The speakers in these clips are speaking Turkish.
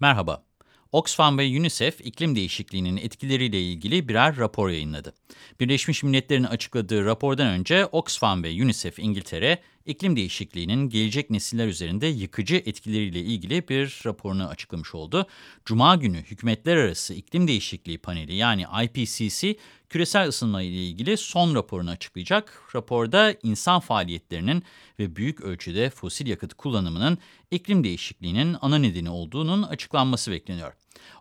Merhaba. Oxfam ve UNICEF iklim değişikliğinin etkileriyle ilgili birer rapor yayınladı. Birleşmiş Milletler'in açıkladığı rapordan önce Oxfam ve UNICEF İngiltere, iklim değişikliğinin gelecek nesiller üzerinde yıkıcı etkileriyle ilgili bir raporunu açıklamış oldu. Cuma günü Hükümetler Arası İklim Değişikliği Paneli yani IPCC, küresel ısınma ile ilgili son raporunu açıklayacak. Raporda insan faaliyetlerinin ve büyük ölçüde fosil yakıt kullanımının iklim değişikliğinin ana nedeni olduğunun açıklanması bekleniyor.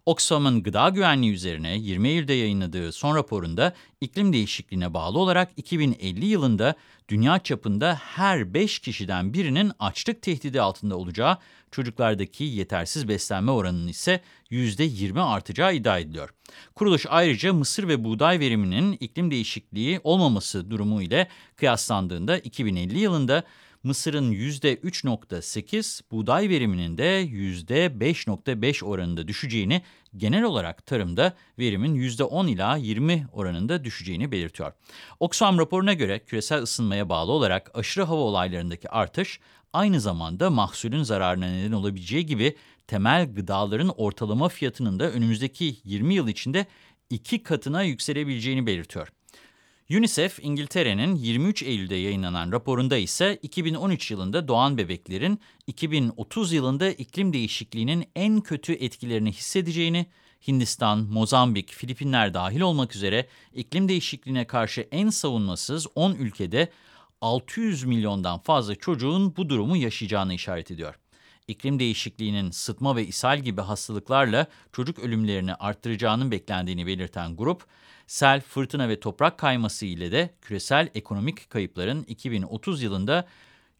Oxfam'ın gıda güvenliği üzerine 20 Eylül'de yayınladığı son raporunda iklim değişikliğine bağlı olarak 2050 yılında dünya çapında her 5 kişiden birinin açlık tehdidi altında olacağı, çocuklardaki yetersiz beslenme oranının ise %20 artacağı iddia ediliyor. Kuruluş ayrıca mısır ve buğday veriminin iklim değişikliği olmaması durumu ile kıyaslandığında 2050 yılında Mısır'ın %3.8, buğday veriminin de %5.5 oranında düşeceğini, genel olarak tarımda verimin %10 ila 20 oranında düşeceğini belirtiyor. Oxfam raporuna göre küresel ısınmaya bağlı olarak aşırı hava olaylarındaki artış, aynı zamanda mahsulün zararına neden olabileceği gibi temel gıdaların ortalama fiyatının da önümüzdeki 20 yıl içinde iki katına yükselebileceğini belirtiyor. UNICEF, İngiltere'nin 23 Eylül'de yayınlanan raporunda ise 2013 yılında doğan bebeklerin 2030 yılında iklim değişikliğinin en kötü etkilerini hissedeceğini, Hindistan, Mozambik, Filipinler dahil olmak üzere iklim değişikliğine karşı en savunmasız 10 ülkede 600 milyondan fazla çocuğun bu durumu yaşayacağını işaret ediyor. İklim değişikliğinin sıtma ve ishal gibi hastalıklarla çocuk ölümlerini arttıracağının beklendiğini belirten grup, sel, fırtına ve toprak kayması ile de küresel ekonomik kayıpların 2030 yılında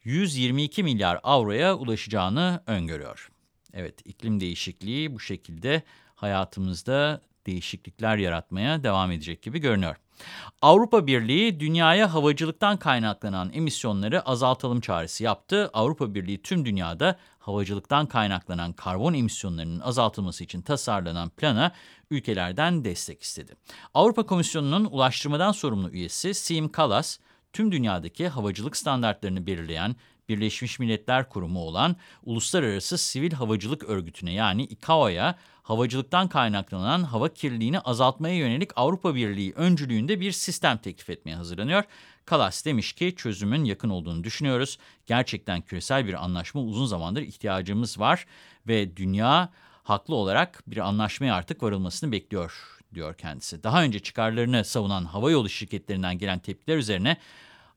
122 milyar avroya ulaşacağını öngörüyor. Evet, iklim değişikliği bu şekilde hayatımızda değişiklikler yaratmaya devam edecek gibi görünüyor. Avrupa Birliği dünyaya havacılıktan kaynaklanan emisyonları azaltalım çağrısı yaptı. Avrupa Birliği tüm dünyada havacılıktan kaynaklanan karbon emisyonlarının azaltılması için tasarlanan plana ülkelerden destek istedi. Avrupa Komisyonu'nun ulaştırmadan sorumlu üyesi Siim Kallas, tüm dünyadaki havacılık standartlarını belirleyen Birleşmiş Milletler Kurumu olan Uluslararası Sivil Havacılık Örgütü'ne yani ICAO'ya havacılıktan kaynaklanan hava kirliliğini azaltmaya yönelik Avrupa Birliği öncülüğünde bir sistem teklif etmeye hazırlanıyor. Kalas demiş ki çözümün yakın olduğunu düşünüyoruz. Gerçekten küresel bir anlaşma uzun zamandır ihtiyacımız var ve dünya haklı olarak bir anlaşmaya artık varılmasını bekliyor diyor kendisi. Daha önce çıkarlarını savunan havayolu şirketlerinden gelen tepkiler üzerine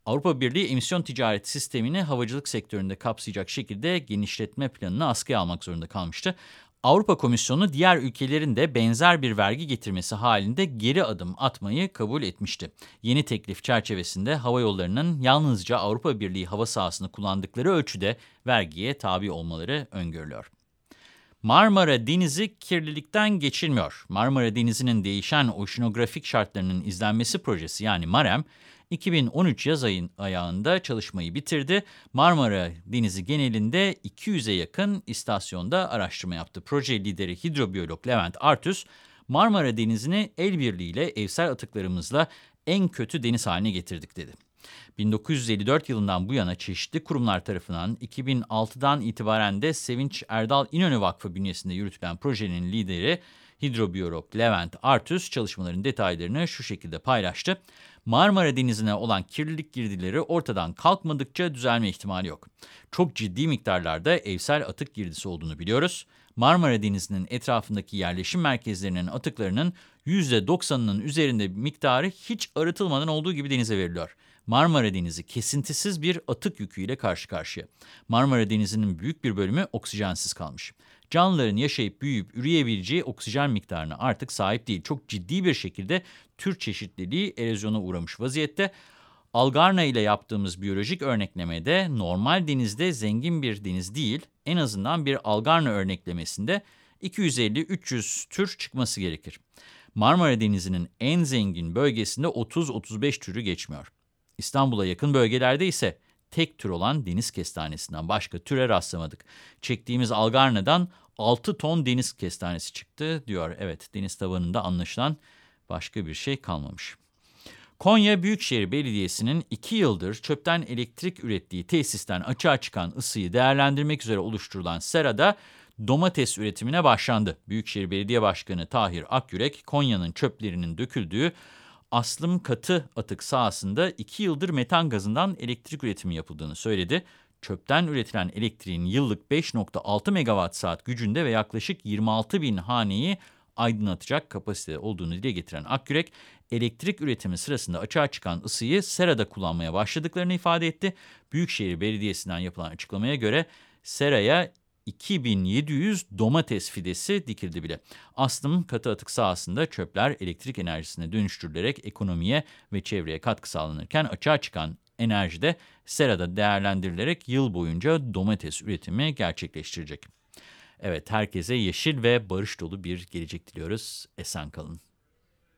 Avrupa Birliği emisyon ticaret sistemini havacılık sektöründe kapsayacak şekilde genişletme planını askıya almak zorunda kalmıştı. Avrupa Komisyonu diğer ülkelerin de benzer bir vergi getirmesi halinde geri adım atmayı kabul etmişti. Yeni teklif çerçevesinde hava yollarının yalnızca Avrupa Birliği hava sahasını kullandıkları ölçüde vergiye tabi olmaları öngörülüyor. Marmara Denizi kirlilikten geçilmiyor. Marmara Denizi'nin değişen oşinografik şartlarının izlenmesi projesi yani MAREM, 2013 yaz ayın ayağında çalışmayı bitirdi. Marmara Denizi genelinde 200'e yakın istasyonda araştırma yaptı. Proje lideri hidrobiyolog Levent Artüs, Marmara Denizi'ni el birliğiyle evsel atıklarımızla en kötü deniz haline getirdik dedi. 1954 yılından bu yana çeşitli kurumlar tarafından 2006'dan itibaren de Sevinç Erdal İnönü Vakfı bünyesinde yürütülen projenin lideri hidrobiyolog Levent Artüs çalışmaların detaylarını şu şekilde paylaştı. Marmara Denizi'ne olan kirlilik girdileri ortadan kalkmadıkça düzelme ihtimali yok. Çok ciddi miktarlarda evsel atık girdisi olduğunu biliyoruz. Marmara Denizi'nin etrafındaki yerleşim merkezlerinin atıklarının %90'ının üzerinde miktarı hiç arıtılmadan olduğu gibi denize veriliyor. Marmara Denizi kesintisiz bir atık yüküyle karşı karşıya. Marmara Denizi'nin büyük bir bölümü oksijensiz kalmış. Canlıların yaşayıp büyüyüp üreyebileceği oksijen miktarına artık sahip değil. Çok ciddi bir şekilde tür çeşitliliği erozyona uğramış vaziyette. Algarna ile yaptığımız biyolojik örneklemede normal denizde zengin bir deniz değil, en azından bir Algarna örneklemesinde 250-300 tür çıkması gerekir. Marmara Denizi'nin en zengin bölgesinde 30-35 türü geçmiyor. İstanbul'a yakın bölgelerde ise tek tür olan deniz kestanesinden başka türe rastlamadık. Çektiğimiz Algarna'dan 6 ton deniz kestanesi çıktı diyor. Evet deniz tabanında anlaşılan başka bir şey kalmamış. Konya Büyükşehir Belediyesi'nin 2 yıldır çöpten elektrik ürettiği tesisten açığa çıkan ısıyı değerlendirmek üzere oluşturulan serada domates üretimine başlandı. Büyükşehir Belediye Başkanı Tahir Akyürek, Konya'nın çöplerinin döküldüğü Aslım Katı Atık sahasında 2 yıldır metan gazından elektrik üretimi yapıldığını söyledi. Çöpten üretilen elektriğin yıllık 5.6 megawatt saat gücünde ve yaklaşık 26 bin haneyi aydınlatacak kapasite olduğunu dile getiren Akgürek, elektrik üretimi sırasında açığa çıkan ısıyı serada kullanmaya başladıklarını ifade etti. Büyükşehir Belediyesi'nden yapılan açıklamaya göre seraya 2700 domates fidesi dikildi bile. Aslım katı atık sahasında çöpler elektrik enerjisine dönüştürülerek ekonomiye ve çevreye katkı sağlanırken açığa çıkan enerji de serada değerlendirilerek yıl boyunca domates üretimi gerçekleştirecek. Evet, herkese yeşil ve barış dolu bir gelecek diliyoruz. Esen kalın.